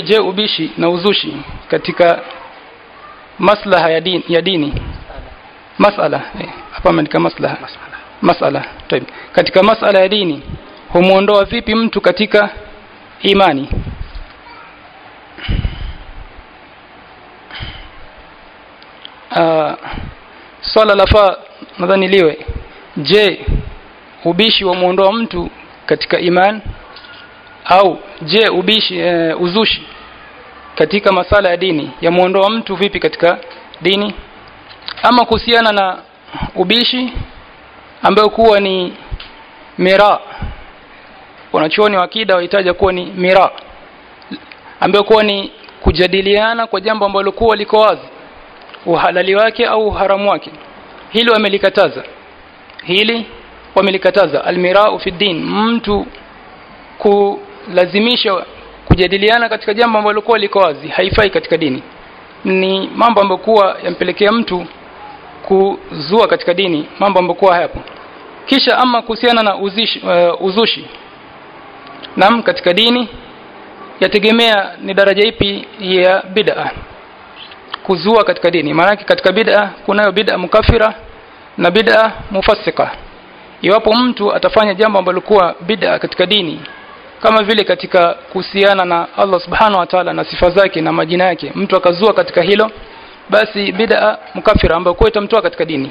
Je, ubishi na uzushi katika maslaha ya dini, ya dini. masala hapa eh, maandika maslaha. Masala, masala. Katika masala ya dini humuondoa vipi mtu katika imani? Ah swala lafaa nadhani liwe. Je ubishi wamuondoa mtu katika imani? Au je ubishi e, uzushi katika masala ya dini? Yamuondoa mtu vipi katika dini? Ama kuhusiana na ubishi ambayo kuwa ni mira. Wanachuoni wa akida wahitaja kuwa ni mira. Ambayo kuwa ni kujadiliana kwa jambo ambalo kuwa liko wazi. Uhalali wake au haramu wake. Hili wamelikataza. Hili wamelikataza. Almirau fi din. Mtu kulazimisha kujadiliana katika jambo ambalo lilikuwa liko wazi haifai katika dini. Ni mambo ambayo kuwa yampelekea mtu kuzua katika dini mambo ambayo hayapo. Kisha ama kuhusiana na uzishi, uh, uzushi nam katika dini yategemea ni daraja ipi ya bid'a kuzua katika dini. Maanake katika bid'a kunayo bid'a mukafira na bid'a mufassika. Iwapo mtu atafanya jambo ambalo kuwa bid'a katika dini kama vile katika kuhusiana na Allah subhanahu wa ta'ala na sifa zake na majina yake. Mtu akazua katika hilo basi bid'a mukafira ambayo kwa itamtoa katika dini.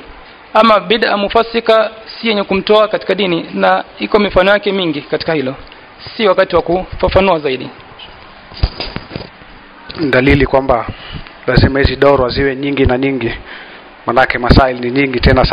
Ama bid'a mufasika si yenye kumtoa katika dini na iko mifano yake mingi katika hilo. Si wakati wa kufafanua zaidi. Dalili kwamba lazima hizi doro ziwe nyingi na nyingi. Manake masail ni nyingi tena